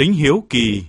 Tính hiếu kỳ.